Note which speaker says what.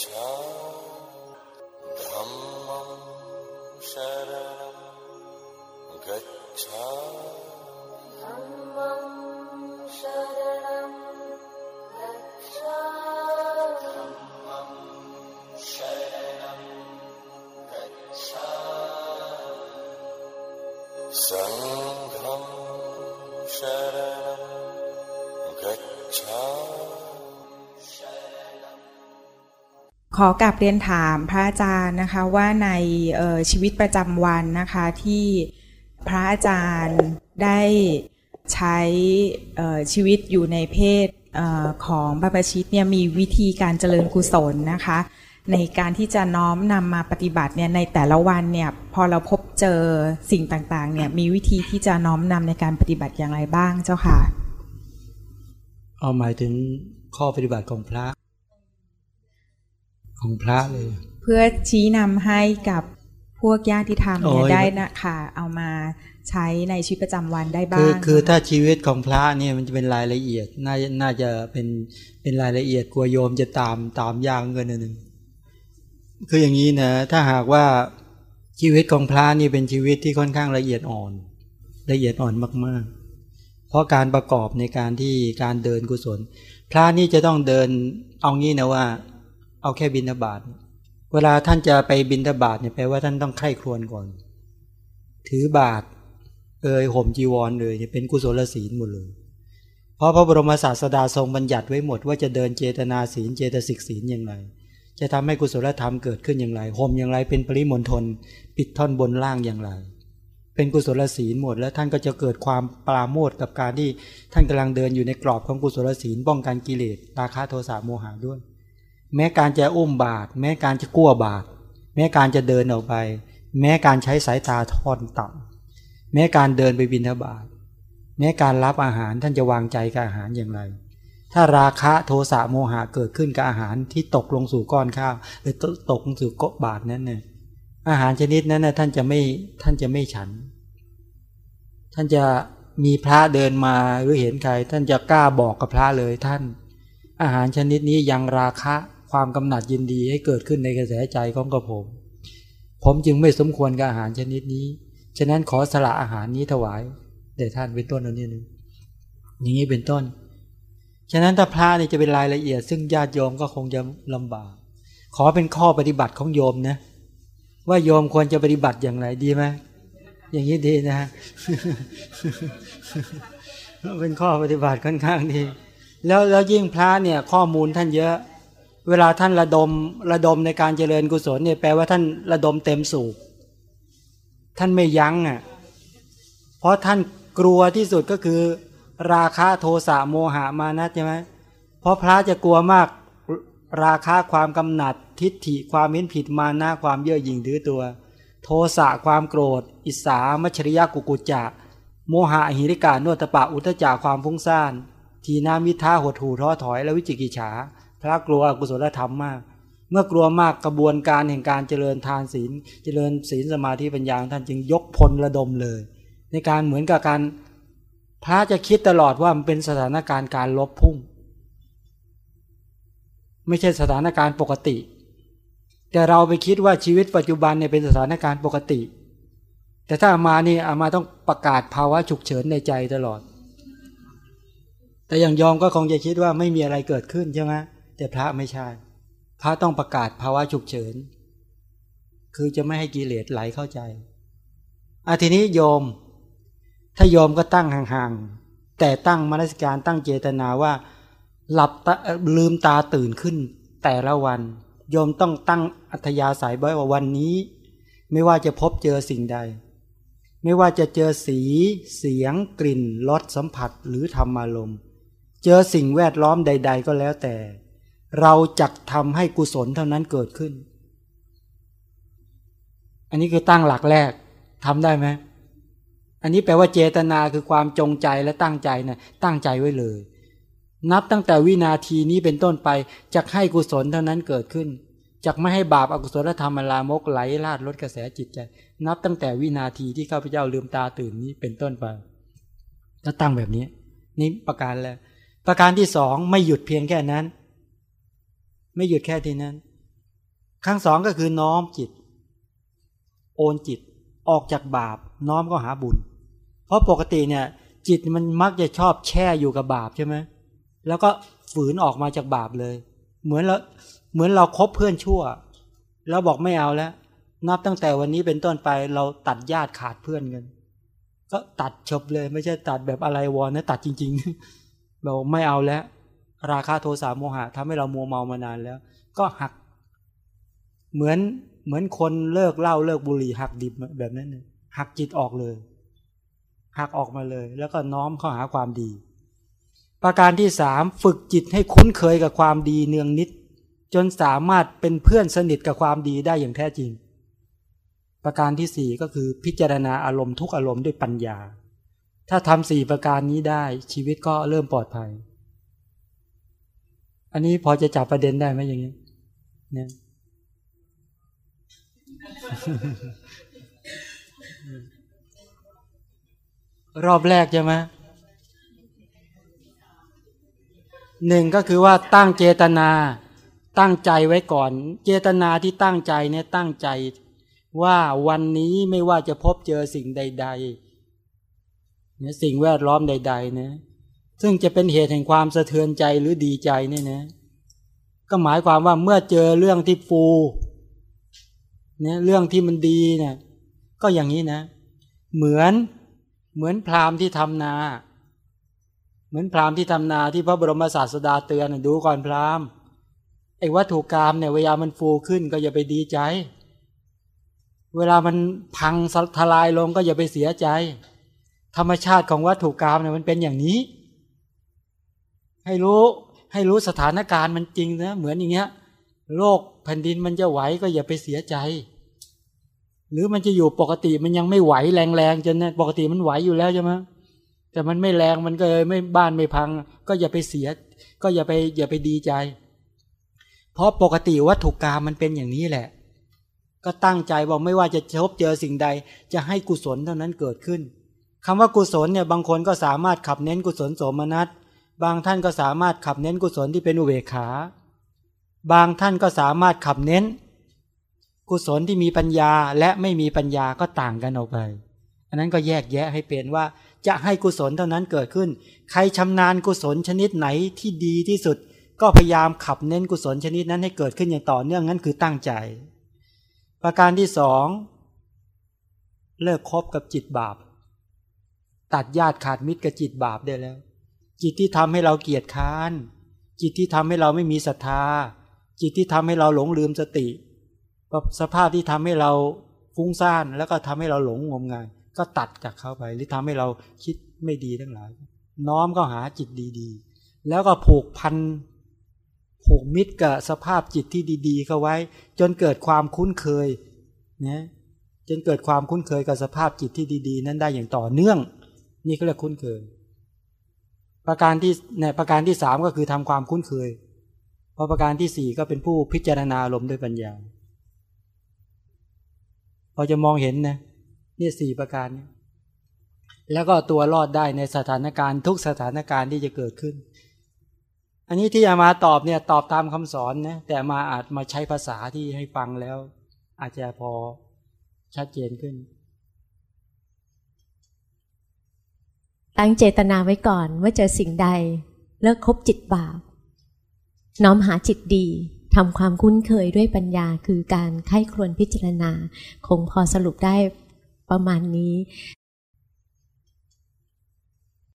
Speaker 1: गच्छा धर्म शर
Speaker 2: गर
Speaker 1: गच्छा धरणं शर गच्छ
Speaker 3: ขอกลับเรียนถามพระอาจารย์นะคะว่าในออชีวิตประจำวันนะคะที่พระอาจารย์ได้ใช้ชีวิตอยู่ในเพศเออของบรรพชิตเนี่ยมีวิธีการเจริญกุศลนะคะ ในการที่จะน้อมนำมาปฏิบัติเนี่ยในแต่ละวันเนี่ยพอเราพบเจอสิ่งต่างๆเนี่ยมีวิธีที่จะน้อมนำในการปฏิบัติอย่างไรบ้างเจ้าค่ะ
Speaker 4: เอาหมายถึงข้อปฏิบัติของพระ ของพระเลย
Speaker 3: เพื่อชี้นำให้กับพวกญาติธรรมเนี่ย
Speaker 4: โอ้ย
Speaker 3: ได้นะค่ะเอามาใช้ในชีวิตประจำวันได้บ้า
Speaker 4: คืองคือถ้าชีวิตของพระเนี่ยมันจะเป็นรายละเอียด น่าน่าจะเป็นเป็นรายละเอียดกลัวโยมจะตามตามยากเกินนิดนึงคืออย่างนี้นะถ้าหากว่าชีวิตของพระนี่เป็นชีวิตที่ค่อนข้างละเอียดอ่อน ละเอียดอ่อนมาก ๆ เพราะการประกอบในการที่การเดินกุศล พระนี่จะต้องเดินเอางี้นะว่า เอาแค่บินทบาทเวลาท่านจะไปบินทบาทเนี่ยแปลว่าท่านต้องไข้ครวญก่อน ถือบาทเอยห่มจีวรเลยเนี่ยเป็นกุศลศีลหมดเลย เพราะพระบรมศาสดาทรงบัญญัติไว้หมดว่าจะเดินเจตนาศีลเจตสิกศีลอย่างไร จะทำให้กุศลธรรมเกิดขึ้นอย่างไรห่มอย่างไรเป็นปริมณฑลปิดท่อนบนล่างอย่างไร เป็นกุศลศีลหมด แล้วท่านก็จะเกิดความปราโมทกับการที่ท่านกำลังเดินอยู่ในกรอบของกุศลศีลป้องกันกิเลสราคะโทสะโมหะด้วย แม้การจะอุ้มบาตรแม้การจะกู้บาตรแม้การจะเดินออกไป แม้การใช้สายตาทอนต่ำแม้การเดินไปบิณฑบาตแม้การรับอาหารท่านจะวางใจกับอาหารอย่างไร ถ้าราคะโทสะโมหะเกิดขึ้นกับอาหารที่ตกลงสู่ก้อนข้าวหรือตกลงสู่กบาทนั้นเนี่ยอาหารชนิดนั้นนะท่านจะไม่ท่านจะไม่ฉัน ท่านจะมีพระเดินมาหรือเห็นใคร ท่านจะกล้าบอกกับพระเลยท่าน อาหารชนิดนี้ยังราคะ ความกำหนัดยินดีให้เกิดขึ้นในกระแสใจของกระผม ผมจึงไม่สมควรกับอาหารชนิดนี้ ฉะนั้นขอสละอาหารนี้ถวายแด่ท่านเป็นต้นอันนี้หนึ่งอย่างนี้เป็นต้น ฉะนั้นถ้าพระนี่จะเป็นรายละเอียด ซึ่งญาติโยมก็คงจะลำบาก ขอเป็นข้อปฏิบัติของโยมนะ ว่าโยมควรจะปฏิบัติอย่างไรดีไหมอย่างนี้ดีนะฮะเป็นข้อปฏิบัติค่อนข้างดี แล้วแล้วยิ่งพระเนี่ยข้อมูลท่านเยอะ เวลาท่านระดมระดมในการเจริญกุศลเนี่ยแปลว่าท่านระดมเต็มสูบท่านไม่ยั้งอะเพราะท่านกลัวที่สุดก็คือ ราคะโทสะโมหะมานะใช่ไหมเพราะพระจะกลัวมากราคะความกำหนัดทิฏฐิความเห็นผิดมานะความเย่อหยิ่งถือตัว โทสะความโกรธ อิสามัชริยะกุกุจจะ โมหะหิริกาโนตปะอุตจาความฟุ้งซ่าน ทีนามิท้าหดหูท้อถอยและวิจิกิจฉา พระกลัวอกุศลธรรมมาก เมื่อกลัวมากกระบวนการแห่งการเจริญทานศีล เจริญศีลสมาธิปัญญาท่านจึงยกพลระดมเลย ในการเหมือนกับการพระจะคิดตลอดว่ามันเป็นสถานการณ์การลบพุ่ง ไม่ใช่สถานการณ์ปกติ แต่เราไปคิดว่าชีวิตปัจจุบันเนี่ยเป็นสถานการณ์ปกติ แต่ถ้ามานี่อามาต้องประกาศภาวะฉุกเฉินในใจตลอด แต่อย่างยอมก็คงจะคิดว่าไม่มีอะไรเกิดขึ้นใช่ไหม แต่พระไม่ใช่ พระต้องประกาศภาวะฉุกเฉิน คือจะไม่ให้กิเลสไหลเข้าใจอาทีนี้โยม ถ้าโยมก็ตั้งห่างๆ แต่ตั้งมนสการตั้งเจตนาว่า หลับตาลืมตาตื่นขึ้น แต่ละวัน โยมต้องตั้งอัธยาศัยไว้ว่าวันนี้ ไม่ว่าจะพบเจอสิ่งใด ไม่ว่าจะเจอสี เสียง กลิ่นรสสัมผัสหรือธรรมารมณ์ เจอสิ่งแวดล้อมใด ๆ ก็แล้วแต่ เราจักทำให้กุศลเท่านั้นเกิดขึ้น อันนี้คือตั้งหลักแรกทำได้ไหมอันนี้แปลว่าเจตนาคือความจงใจและตั้งใจนะตั้งใจไว้เลย นับตั้งแต่วินาทีนี้เป็นต้นไปจะให้กุศลเท่านั้นเกิดขึ้นจะไม่ให้บาปอากุศลธรรมลามกไหลลาดลดกระแสจิตใจ นับตั้งแต่วินาทีที่ข้าพเจ้าลืมตาตื่นนี้เป็นต้นไปก็ตั้งแบบนี้ นี่ประการแรกประการที่สองไม่หยุดเพียงแค่นั้น ไม่หยุดแค่ที่นั้น ครั้งสองก็คือน้อมจิต โอนจิตออกจากบาป น้อมก็หาบุญ เพราะปกติเนี่ย จิตมันมักจะชอบแช่อยู่กับบาปใช่ไหมแล้วก็ฝืนออกมาจากบาปเลย เหมือนเราเหมือนเราคบเพื่อนชั่ว แล้วบอกไม่เอาแล้ว นับตั้งแต่วันนี้เป็นต้นไปเราตัดญาติขาดเพื่อนกันก็ตัดจบเลย ไม่ใช่ตัดแบบอะไรวอนนะตัดจริงๆบอกไม่เอาแล้ว ราคาโทสะโมหะทำให้เรามัวเมามานานแล้ว ก็หัก เหมือนเหมือนคนเลิกเหล้าเลิกบุหรี่หักดิบแบบนั้นหักจิตออกเลย หักออกมาเลย แล้วก็น้อมเข้าหาความดี ประการที่สามฝึกจิตให้คุ้นเคยกับความดีเนืองนิด จนสามารถเป็นเพื่อนสนิทกับความดีได้อย่างแท้จริง ประการที่สี่ก็คือพิจารณาอารมณ์ทุกอารมณ์ด้วยปัญญา ถ้าทำสี่ประการนี้ได้ชีวิตก็เริ่มปลอดภัย อันนี้พอจะจับประเด็นได้ไหมอย่างนี้เนี่ยรอบแรกใช่ไหมหนึ่งก็คือว่าตั้งเจตนา ตั้งใจไว้ก่อน เจตนาที่ตั้งใจเนี่ยตั้งใจ ว่าวันนี้ไม่ว่าจะพบเจอสิ่งใดๆเนี่ยสิ่งแวดล้อมใด ๆ เนะ ซึ่งจะเป็นเหตุแห่งความสะเทือนใจหรือดีใจเนี่ยนะ ก็หมายความว่าเมื่อเจอเรื่องที่ฟูเนี่ยเรื่องที่มันดีเนี่ย ก็อย่างนี้นะ เหมือนเหมือนพราหมณ์ที่ทำนา เหมือนพราหมณ์ที่ทำนาที่พระบรมศาสดาเตือนดูก่อนพราหมณ์ไอ้วัตถุกรรมเนี่ยเวลามันฟูขึ้นก็อย่าไปดีใจ เวลามันพังทลายลงก็อย่าไปเสียใจ ธรรมชาติของวัตถุกรรมเนี่ยมันเป็นอย่างนี้ ให้รู้ให้รู้สถานการณ์มันจริงนะเหมือนอย่างเงี้ยโลกแผ่นดินมันจะไหวก็อย่าไปเสียใจ หรือมันจะอยู่ปกติมันยังไม่ไหวแรงๆจนนะปกติมันไหวอยู่แล้วใช่ไหมแต่มันไม่แรงมันก็เลยไม่บ้านไม่พัง ก็อย่าไปเสีย ก็อย่าไปอย่าไปดีใจ เพราะปกติวัตถุกรรมมันเป็นอย่างนี้แหละ ก็ตั้งใจบอกไม่ว่าจะพบเจอสิ่งใด จะให้กุศลเท่านั้นเกิดขึ้นคำว่ากุศลเนี่ยบางคนก็สามารถขับเน้นกุศลโสมนัส บางท่านก็สามารถขับเน้นกุศลที่เป็นอุเบกขา บางท่านก็สามารถขับเน้น กุศลที่มีปัญญาและไม่มีปัญญาก็ต่างกันออกไป อันนั้นก็แยกแยะให้เป็นว่าจะให้กุศลเท่านั้นเกิดขึ้น ใครชำนาญกุศลชนิดไหนที่ดีที่สุด ก็พยายามขับเน้นกุศลชนิดนั้นให้เกิดขึ้นอย่างต่อเนื่องนั้นคือตั้งใจ ประการที่สองเลิกคบกับจิตบาป ตัดญาติขาดมิตรกับจิตบาปได้แล้ว จิตที่ทำให้เราเกียจค้าน จิตที่ทำให้เราไม่มีศรัทธา จิตที่ทำให้เราหลงลืมสติสภาพที่ทำให้เราฟุ้งซ่านแล้วก็ทำให้เราหลงงมงาย ก็ตัดจากเขาไป หรือทำให้เราคิดไม่ดีทั้งหลาย น้อมก็หาจิตดีๆ แล้วก็ผูกพันผูกมิตรกับสภาพจิตที่ดี ๆ เข้าไว้ จนเกิดความคุ้นเคยนะจนเกิดความคุ้นเคยกับสภาพจิตที่ดี ๆ นั้นได้อย่างต่อเนื่อง นี่เขาเรียกคุ้นเคย ประการที่เนี่ยประการที่สามก็คือทำความคุ้นเคยพอประการที่สี่ก็เป็นผู้พิจารณาลมด้วยปัญญา พอจะมองเห็นนะนี่สี่ประการนี้แล้วก็ตัวรอดได้ในสถานการณ์ทุกสถานการณ์ที่จะเกิดขึ้น อันนี้ที่อามาตอบเนี่ยตอบตามคำสอนนะแต่มาอาจมาใช้ภาษาที่ให้ฟังแล้ว อาจจะพอชัดเจนขึ้น
Speaker 2: ตั้งเจตนาไว้ก่อนว่าเจอสิ่งใด เลิกคบจิตบาป น้อมหาจิตดีทำความคุ้นเคยด้วยปัญญาคือการไข้ครวนพิจารณา คงพอสรุปได้ประมาณนี้